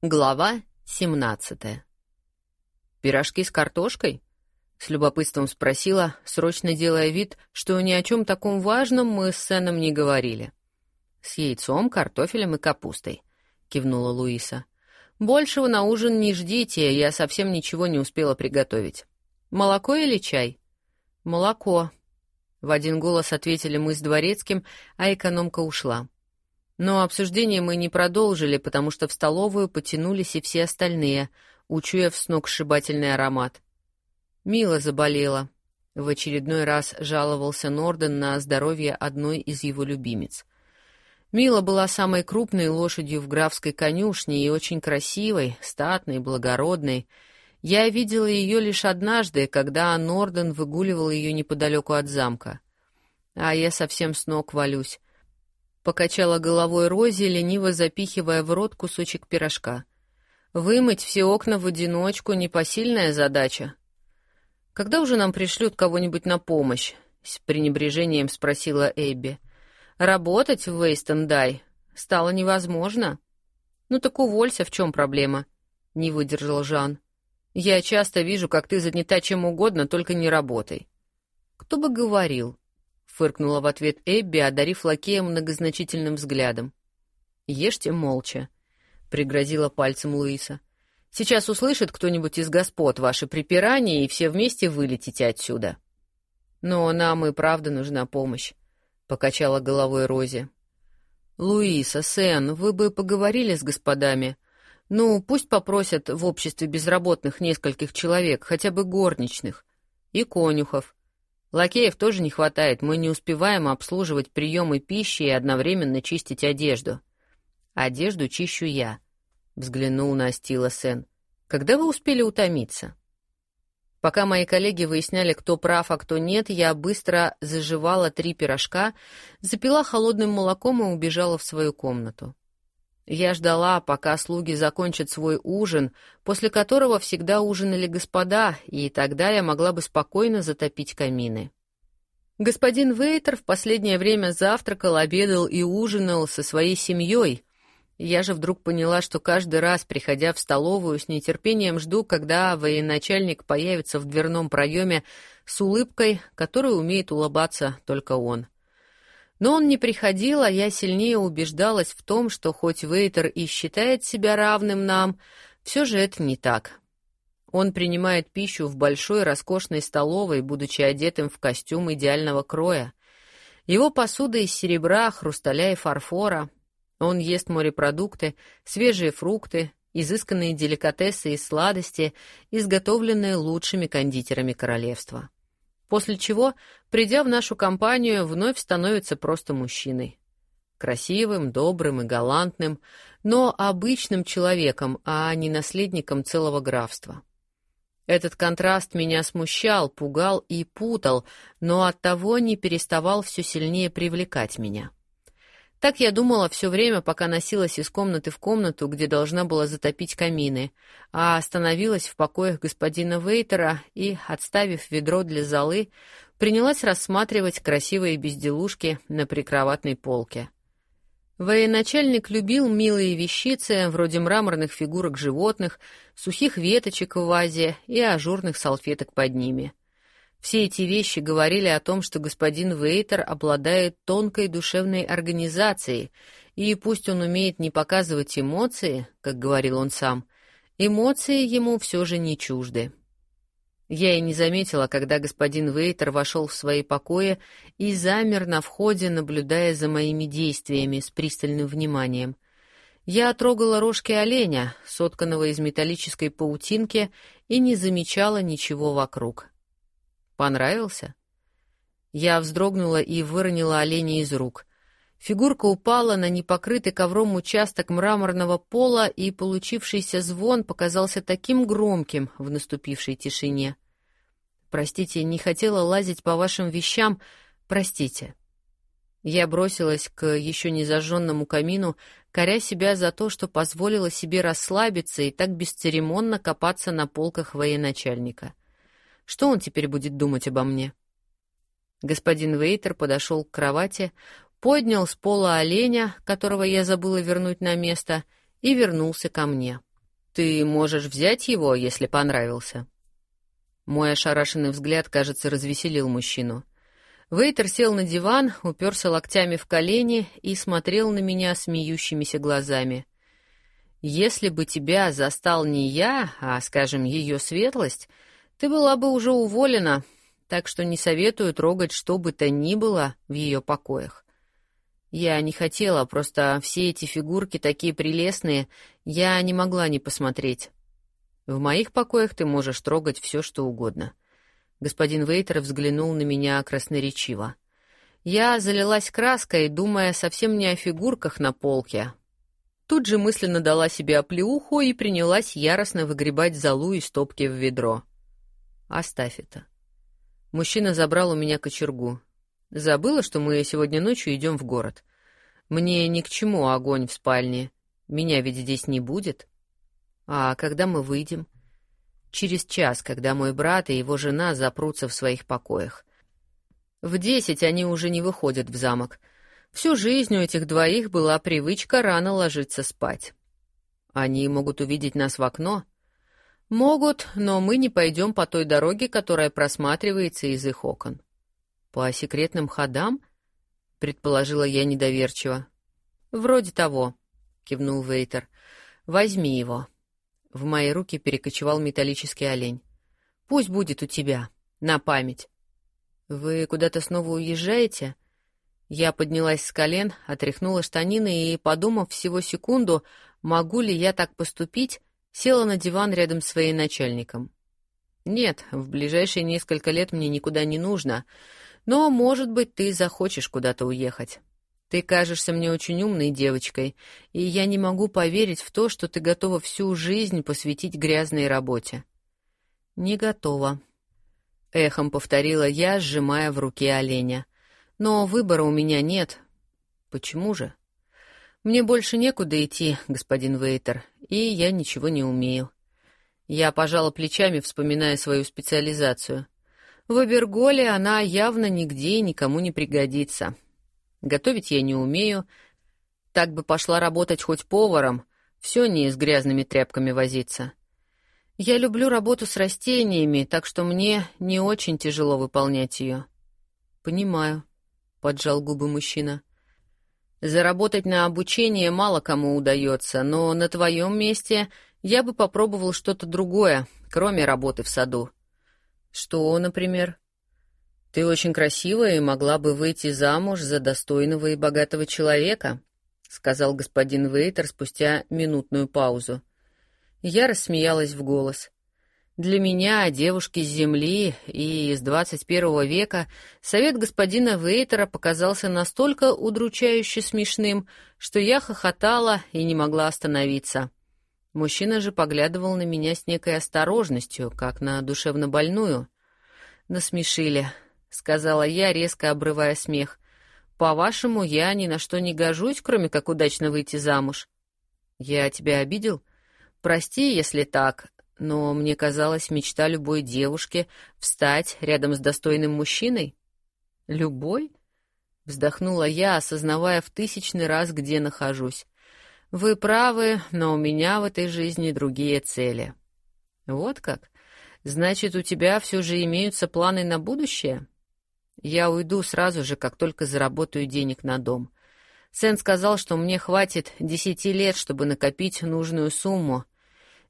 Глава 17 «Пирожки с картошкой?» — с любопытством спросила, срочно делая вид, что ни о чем таком важном мы с Сэном не говорили. «С яйцом, картофелем и капустой», — кивнула Луиса. «Большего на ужин не ждите, я совсем ничего не успела приготовить. Молоко или чай?» «Молоко», — в один голос ответили мы с дворецким, а экономка ушла. Но обсуждение мы не продолжили, потому что в столовую потянулись и все остальные, учуяв сногсшибательный аромат. Мила заболела. В очередной раз жаловался Норден на здоровье одной из его любимец. Мила была самой крупной лошадью в графской конюшне и очень красивой, статной, благородной. Я видела ее лишь однажды, когда Норден выгуливал ее неподалеку от замка. А я совсем с ног валюсь. Покачала головой Рози, лениво запихивая в рот кусочек пирожка. Вымыть все окна в одиночку — непосильная задача. Когда уже нам пришлют кого-нибудь на помощь? С пренебрежением спросила Эбби. Работать в Вейстендай стало невозможно. Ну так уволься, в чем проблема? Не выдержал Жан. Я часто вижу, как ты занята чем угодно, только не работай. Кто бы говорил? Фыркнула в ответ Эбби, одарив лакея многозначительным взглядом. Ешьте молча, пригрозила пальцем Луиса. Сейчас услышит кто-нибудь из господ ваши припирания, и все вместе вылетите отсюда. Но нам и правда нужна помощь, покачала головой Рози. Луиса, Сен, вы бы поговорили с господами. Ну, пусть попросят в обществе безработных нескольких человек, хотя бы горничных и конюхов. Лакеев тоже не хватает, мы не успеваем обслуживать приемы пищи и одновременно чистить одежду. Одежду чищу я, взглянул на Астила Сен. Когда вы успели утомиться? Пока мои коллеги выясняли, кто прав, а кто нет, я быстро заживала три пирожка, запила холодным молоком и убежала в свою комнату. Я ждала, пока слуги закончат свой ужин, после которого всегда ужинали господа, и тогда я могла бы спокойно затопить камины. Господин Вейтер в последнее время завтракал, обедал и ужинал со своей семьей. Я же вдруг поняла, что каждый раз, приходя в столовую, с нетерпением жду, когда военачальник появится в дверном проеме с улыбкой, которой умеет улыбаться только он. — но он не приходил, а я сильнее убеждалась в том, что хоть Вейтер и считает себя равным нам, все же это не так. Он принимает пищу в большой роскошной столовой, будучи одетым в костюм идеального кроя. Его посуда из серебра, хрусталя и фарфора. Он ест морепродукты, свежие фрукты, изысканные деликатесы и сладости, изготовленные лучшими кондитерами королевства после чего, придя в нашу компанию, вновь становится просто мужчиной. Красивым, добрым и галантным, но обычным человеком, а не наследником целого графства. Этот контраст меня смущал, пугал и путал, но оттого не переставал все сильнее привлекать меня. Так я думала все время, пока носилась из комнаты в комнату, где должна была затопить камины, а остановилась в покоях господина Вейтера и, отставив ведро для золы, принялась рассматривать красивые безделушки на прикроватной полке. Военачальник любил милые вещицы, вроде мраморных фигурок животных, сухих веточек в вазе и ажурных салфеток под ними — все эти вещи говорили о том, что господин Вейтер обладает тонкой душевной организацией, и пусть он умеет не показывать эмоции, как говорил он сам, эмоции ему все же не чужды. Я и не заметила, когда господин Вейтер вошел в свои покои и замер на входе, наблюдая за моими действиями с пристальным вниманием. Я трогала рожки оленя, сотканного из металлической паутинки, и не замечала ничего вокруг. Понравился? Я вздрогнула и выронила оленя из рук. Фигурка упала на непокрытый ковром участок мраморного пола, и получившийся звон показался таким громким в наступившей тишине. Простите, не хотела лазить по вашим вещам. Простите. Я бросилась к еще не зажженному камину, коря себя за то, что позволила себе расслабиться и так бесцеремонно копаться на полках военачальника. Что он теперь будет думать обо мне? Господин Вейтер подошел к кровати, поднял с пола оленя, которого я забыла вернуть на место, и вернулся ко мне. Ты можешь взять его, если понравился». Мой ошарашенный взгляд, кажется, развеселил мужчину. Вейтер сел на диван, уперся локтями в колени и смотрел на меня смеющимися глазами. «Если бы тебя застал не я, а, скажем, ее светлость, ты была бы уже уволена, так что не советую трогать что бы то ни было в ее покоях. Я не хотела, просто все эти фигурки такие прелестные, я не могла не посмотреть. В моих покоях ты можешь трогать все, что угодно. Господин Вейтер взглянул на меня красноречиво. Я залилась краской, думая совсем не о фигурках на полке. Тут же мысленно дала себе оплеуху и принялась яростно выгребать золу из стопки в ведро. «Оставь это». Мужчина забрал у меня кочергу. Забыла, что мы сегодня ночью идем в город. Мне ни к чему огонь в спальне. Меня ведь здесь не будет. А когда мы выйдем? Через час, когда мой брат и его жена запрутся в своих покоях. В десять они уже не выходят в замок. Всю жизнь у этих двоих была привычка рано ложиться спать. Они могут увидеть нас в окно. Могут, но мы не пойдем по той дороге, которая просматривается из их окон. По секретным ходам? предположила я недоверчиво. Вроде того, кивнул Вейтер. Возьми его. В мои руки перекочевал металлический олень. Пусть будет у тебя, на память. Вы куда-то снова уезжаете? Я поднялась с колен, отряхнула штанины и, подумав всего секунду, могу ли я так поступить, села на диван рядом с своим начальником. Нет, в ближайшие несколько лет мне никуда не нужно. Но, может быть, ты захочешь куда-то уехать. Ты кажешься мне очень умной девочкой, и я не могу поверить в то, что ты готова всю жизнь посвятить грязной работе. Не готова. Эхом повторила я, сжимая в руке оленя. Но выбора у меня нет. Почему же? Мне больше некуда идти, господин Вейтер, и я ничего не умею. Я пожала плечами, вспоминая свою специализацию — в Аберголе она явно нигде и никому не пригодится. Готовить я не умею. Так бы пошла работать хоть поваром, все не с грязными тряпками возиться. Я люблю работу с растениями, так что мне не очень тяжело выполнять ее. Понимаю, поджал губы мужчина. Заработать на обучение мало кому удается, но на твоем месте я бы попробовал что-то другое, кроме работы в саду. Что, например? Ты очень красивая и могла бы выйти замуж за достойного и богатого человека, сказал господин Вейтер спустя минутную паузу. Я рассмеялась в голос. Для меня, девушки с земли и из 21 века, совет господина Вейтера показался настолько удручающе смешным, что я хохотала и не могла остановиться. Мужчина же поглядывал на меня с некой осторожностью, как на душевнобольную. «Насмешили», — сказала я, резко обрывая смех. «По-вашему, я ни на что не гожусь, кроме как удачно выйти замуж». «Я тебя обидел?» «Прости, если так, но мне казалось, мечта любой девушки — встать рядом с достойным мужчиной». «Любой?» — вздохнула я, осознавая в тысячный раз, где нахожусь. Вы правы, но у меня в этой жизни другие цели. Вот как? Значит, у тебя все же имеются планы на будущее? Я уйду сразу же, как только заработаю денег на дом. Сэн сказал, что мне хватит десяти лет, чтобы накопить нужную сумму.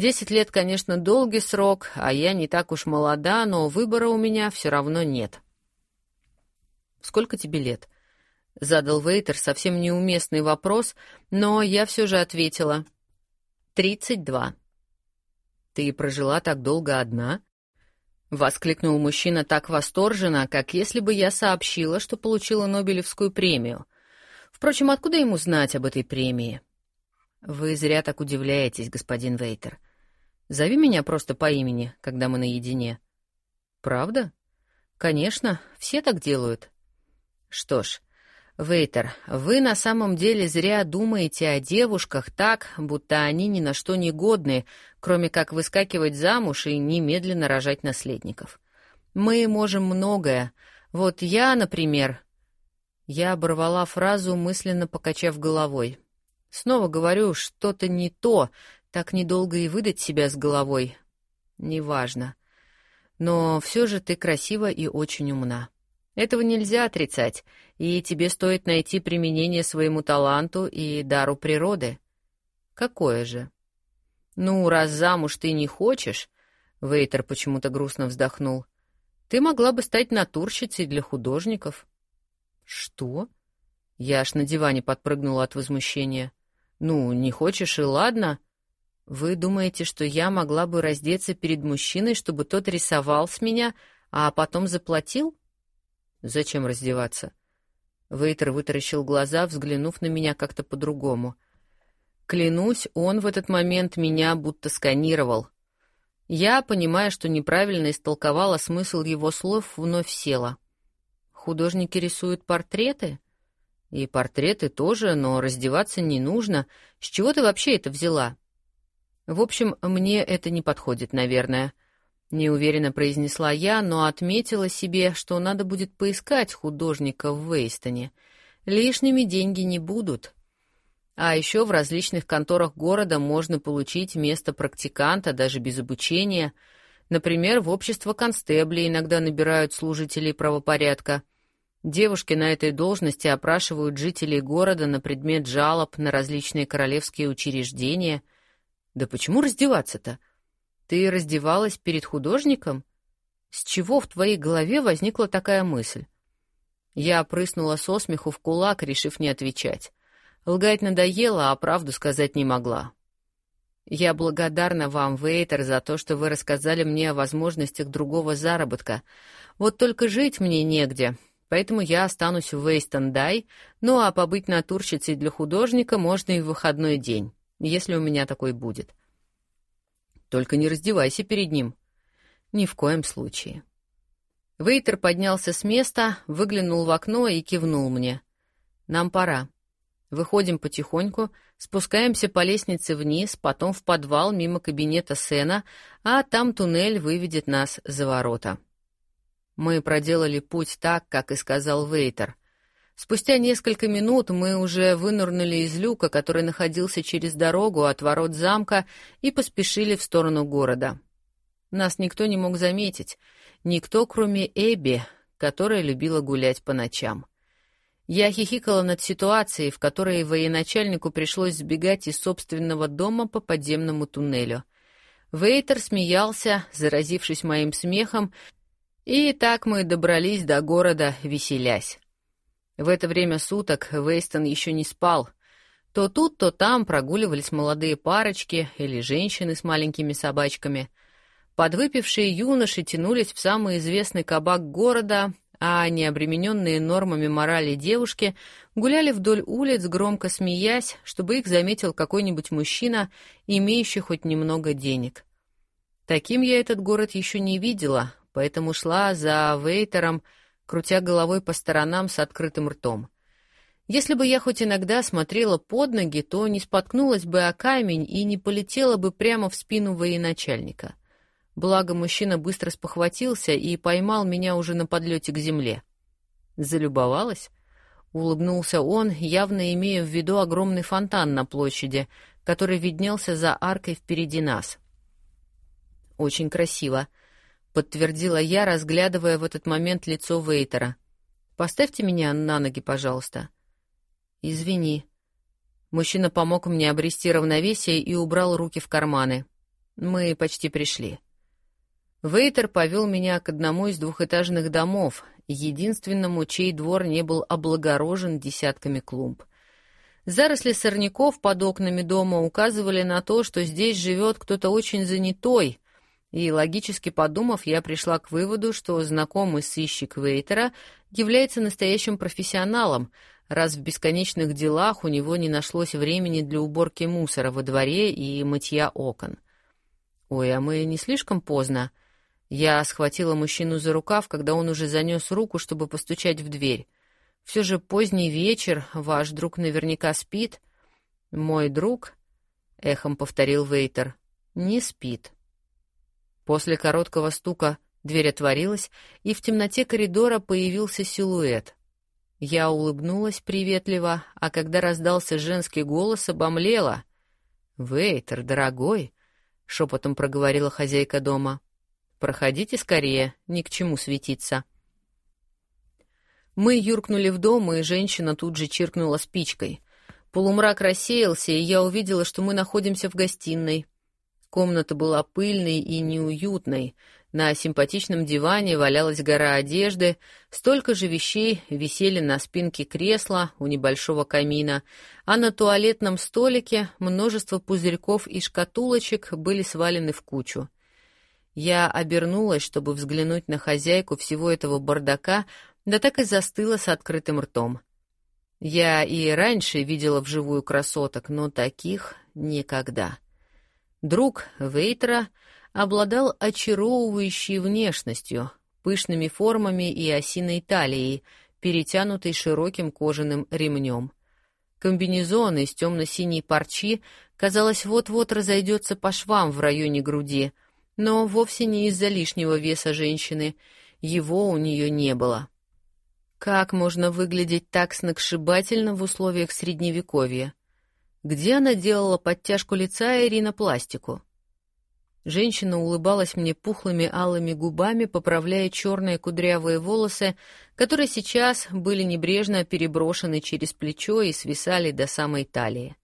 Десять лет, конечно, долгий срок, а я не так уж молода, но выбора у меня все равно нет. Сколько тебе лет? —— задал Вейтер совсем неуместный вопрос, но я все же ответила. «Тридцать два». «Ты прожила так долго одна?» — воскликнул мужчина так восторженно, как если бы я сообщила, что получила Нобелевскую премию. Впрочем, откуда ему знать об этой премии? «Вы зря так удивляетесь, господин Вейтер. Зови меня просто по имени, когда мы наедине». «Правда?» «Конечно, все так делают». «Что ж...» Вейтер, вы на самом деле зря думаете о девушках так, будто они ни на что не годны, кроме как выскакивать замуж и немедленно рожать наследников. Мы можем многое. Вот я, например... Я оборвала фразу, мысленно покачав головой. Снова говорю, что-то не то, Так недолго и выдать себя с головой. Неважно. Но все же ты красива и очень умна. Этого нельзя отрицать, и тебе стоит найти применение своему таланту и дару природы. Какое же? Ну, раз замуж ты не хочешь, Вейтер почему-то грустно вздохнул. Ты могла бы стать натурщицей для художников. Что? Я аж на диване подпрыгнула от возмущения. Ну, не хочешь и ладно. Вы думаете, что я могла бы раздеться перед мужчиной, чтобы тот рисовал с меня, а потом заплатил? Зачем раздеваться? Вейтер вытаращил глаза, взглянув на меня как-то по-другому. Клянусь, он в этот момент меня будто сканировал. Я, понимая, что неправильно истолковала смысл его слов, вновь села. Художники рисуют портреты? И портреты тоже, но раздеваться не нужно. С чего ты вообще это взяла? В общем, мне это не подходит, наверное. Неуверенно произнесла я, но отметила себе, что надо будет поискать художника в Вейстоне. Лишними деньги не будут. А еще в различных конторах города можно получить место практиканта даже без обучения. Например, в общество констеблей иногда набирают служителей правопорядка. Девушки на этой должности опрашивают жителей города на предмет жалоб на различные королевские учреждения. Да почему раздеваться-то? Ты раздевалась перед художником? С чего в твоей голове возникла такая мысль? Я прыснула со смеху в кулак, решив не отвечать. Лгать надоело, а правду сказать не могла. Я благодарна вам, Вейтер, за то, что вы рассказали мне о возможностях другого заработка. Вот только жить мне негде, поэтому я останусь в Вейстон-Дай, ну а побыть натурщицей для художника можно и в выходной день, если у меня такой будет. Только не раздевайся перед ним. Ни в коем случае. Вейтер поднялся с места, выглянул в окно и кивнул мне. Нам пора. Выходим потихоньку, спускаемся по лестнице вниз, потом в подвал мимо кабинета Сена, а там туннель выведет нас за ворота. Мы проделали путь так, как и сказал Вейтер. Спустя несколько минут мы уже вынырнули из люка, который находился через дорогу от ворот замка, и поспешили в сторону города. Нас никто не мог заметить, никто, кроме Эбби, которая любила гулять по ночам. Я хихикала над ситуацией, в которой военачальнику пришлось сбегать из собственного дома по подземному туннелю. Вейтер смеялся, заразившись моим смехом, и так мы добрались до города, веселясь. В это время суток Вейстон еще не спал. То тут, то там прогуливались молодые парочки или женщины с маленькими собачками. Подвыпившие юноши тянулись в самый известный кабак города, а необремененные нормами морали девушки гуляли вдоль улиц, громко смеясь, чтобы их заметил какой-нибудь мужчина, имеющий хоть немного денег. Таким я этот город еще не видела, поэтому шла за Вейтером, крутя головой по сторонам с открытым ртом. Если бы я хоть иногда смотрела под ноги, то не споткнулась бы о камень и не полетела бы прямо в спину военачальника. Благо мужчина быстро спохватился и поймал меня уже на подлете к земле. Залюбовалась? Улыбнулся он, явно имея в виду огромный фонтан на площади, который виднелся за аркой впереди нас. Очень красиво, — подтвердила я, разглядывая в этот момент лицо Вейтера. «Поставьте меня на ноги, пожалуйста». «Извини». Мужчина помог мне обрести равновесие и убрал руки в карманы. Мы почти пришли. Вейтер повел меня к одному из двухэтажных домов, единственному, чей двор не был облагорожен десятками клумб. Заросли сорняков под окнами дома указывали на то, что здесь живет кто-то очень занятой, и, логически подумав, я пришла к выводу, что знакомый сыщик Вейтера является настоящим профессионалом, раз в бесконечных делах у него не нашлось времени для уборки мусора во дворе и мытья окон. «Ой, а мы не слишком поздно?» Я схватила мужчину за рукав, когда он уже занес руку, чтобы постучать в дверь. «Все же поздний вечер, ваш друг наверняка спит». «Мой друг?» — эхом повторил Вейтер. «Не спит». После короткого стука дверь отворилась, и в темноте коридора появился силуэт. Я улыбнулась приветливо, а когда раздался женский голос, обомлела. «Вейтер, дорогой!» — шепотом проговорила хозяйка дома. «Проходите скорее, ни к чему светиться». Мы юркнули в дом, и женщина тут же чиркнула спичкой. Полумрак рассеялся, и я увидела, что мы находимся в гостиной. Комната была пыльной и неуютной. На симпатичном диване валялась гора одежды, столько же вещей висели на спинке кресла у небольшого камина, а на туалетном столике множество пузырьков и шкатулочек были свалены в кучу. Я обернулась, чтобы взглянуть на хозяйку всего этого бардака, да так и застыла с открытым ртом. Я и раньше видела вживую красоток, но таких никогда. Друг Вейтера обладал очаровывающей внешностью, пышными формами и осиной талией, перетянутой широким кожаным ремнем. Комбинезон из темно-синей парчи, казалось, вот-вот разойдется по швам в районе груди, но вовсе не из-за лишнего веса женщины, его у нее не было. Как можно выглядеть так сногсшибательно в условиях Средневековья? Где она делала подтяжку лица и ринопластику? Женщина улыбалась мне пухлыми алыми губами, поправляя черные кудрявые волосы, которые сейчас были небрежно переброшены через плечо и свисали до самой талии.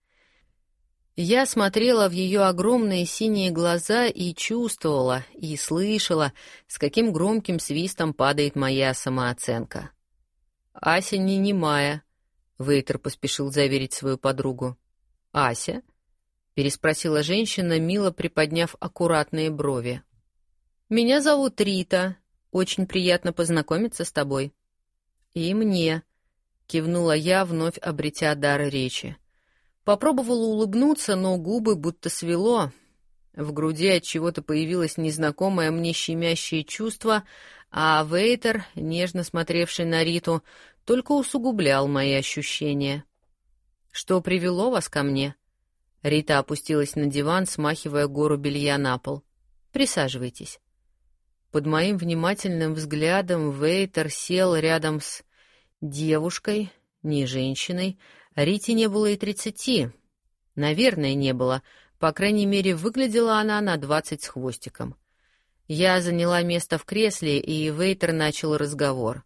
Я смотрела в ее огромные синие глаза и чувствовала, и слышала, с каким громким свистом падает моя самооценка. «Ася не немая», — Вейтер поспешил заверить свою подругу. «Ася?» — переспросила женщина, мило приподняв аккуратные брови. «Меня зовут Рита. Очень приятно познакомиться с тобой». «И мне», — кивнула я, вновь обретя дар речи. Попробовала улыбнуться, но губы будто свело. В груди от чего-то появилось незнакомое мне щемящее чувство, а Вейтер, нежно смотревший на Риту, только усугублял мои ощущения. Что привело вас ко мне? Рита опустилась на диван, смахивая гору белья на пол. Присаживайтесь. Под моим внимательным взглядом Вейтер сел рядом с девушкой, не женщиной. Рите не было и тридцати. Наверное, не было. По крайней мере, выглядела она на двадцать с хвостиком. Я заняла место в кресле, и Вейтер начал разговор.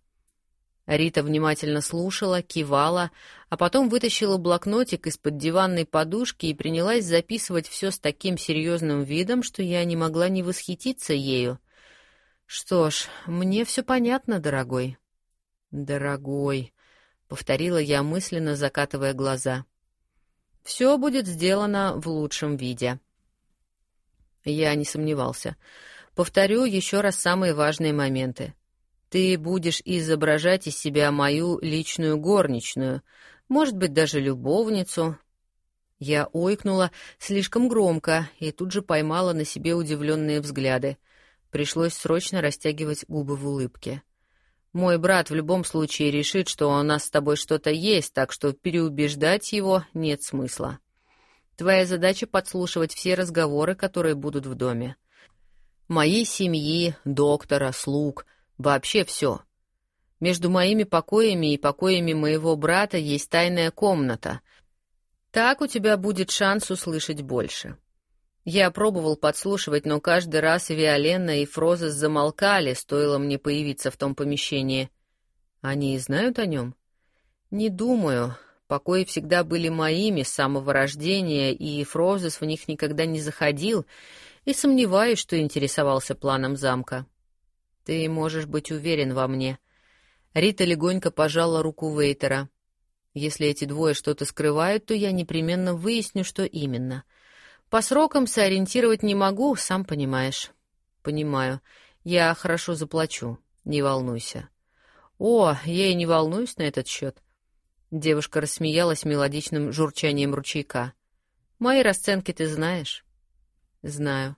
Рита внимательно слушала, кивала, а потом вытащила блокнотик из-под диванной подушки и принялась записывать все с таким серьезным видом, что я не могла не восхититься ею. «Что ж, мне все понятно, дорогой». «Дорогой», — повторила я мысленно, закатывая глаза. «Все будет сделано в лучшем виде». Я не сомневался. Повторю еще раз самые важные моменты. Ты будешь изображать из себя мою личную горничную, может быть, даже любовницу. Я ойкнула слишком громко и тут же поймала на себе удивленные взгляды. Пришлось срочно растягивать губы в улыбке. Мой брат в любом случае решит, что у нас с тобой что-то есть, так что переубеждать его нет смысла. Твоя задача подслушивать все разговоры, которые будут в доме. Моей семьи, доктора, слуг — Вообще все. Между моими покоями и покоями моего брата есть тайная комната. Так у тебя будет шанс услышать больше. Я пробовал подслушивать, но каждый раз Виолена и Фрозес замолкали, стоило мне появиться в том помещении. Они и знают о нем? Не думаю. Покои всегда были моими с самого рождения, и Фрозес в них никогда не заходил, и сомневаюсь, что интересовался планом замка. Ты можешь быть уверен во мне. Рита легонько пожала руку Вейтера. Если эти двое что-то скрывают, то я непременно выясню, что именно. По срокам сориентировать не могу, сам понимаешь. Понимаю. Я хорошо заплачу. Не волнуйся. О, я и не волнуюсь на этот счет. Девушка рассмеялась мелодичным журчанием ручейка. Мои расценки ты знаешь? Знаю.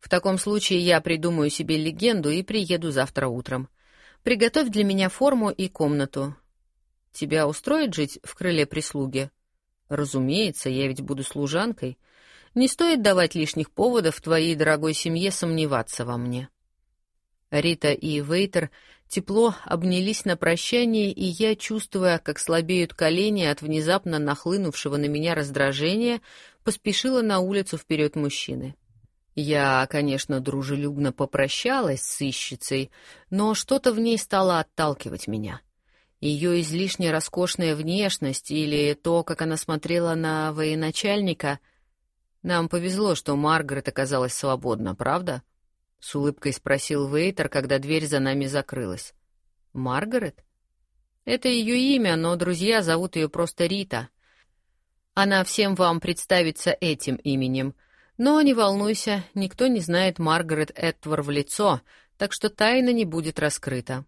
В таком случае я придумаю себе легенду и приеду завтра утром. Приготовь для меня форму и комнату. Тебя устроит жить в крыле прислуги? Разумеется, я ведь буду служанкой. Не стоит давать лишних поводов твоей дорогой семье сомневаться во мне. Рита и Вейтер тепло обнялись на прощание, и я, чувствуя, как слабеют колени от внезапно нахлынувшего на меня раздражения, поспешила на улицу вперед мужчины. Я, конечно, дружелюбно попрощалась с сыщицей, но что-то в ней стало отталкивать меня. Ее излишне роскошная внешность или то, как она смотрела на военачальника. Нам повезло, что Маргарет оказалась свободна, правда? С улыбкой спросил Вейтер, когда дверь за нами закрылась. Маргарет? Это ее имя, но друзья зовут ее просто Рита. Она всем вам представится этим именем. Но не волнуйся, никто не знает Маргарет Эдвар в лицо, так что тайна не будет раскрыта.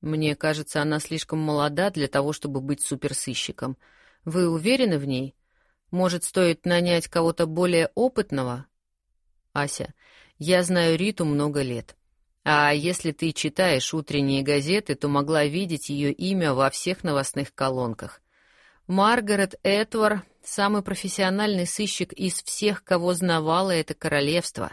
Мне кажется, она слишком молода для того, чтобы быть суперсыщиком. Вы уверены в ней? Может, стоит нанять кого-то более опытного? Ася, я знаю Риту много лет. А если ты читаешь утренние газеты, то могла видеть ее имя во всех новостных колонках. Маргарет Этвар — самый профессиональный сыщик из всех, кого знавало это королевство.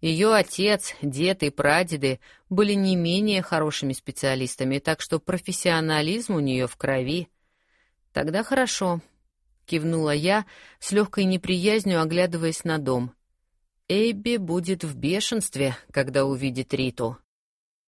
Ее отец, дед и прадеды были не менее хорошими специалистами, так что профессионализм у нее в крови. Тогда хорошо, — кивнула я, с легкой неприязнью оглядываясь на дом. Эбби будет в бешенстве, когда увидит Риту.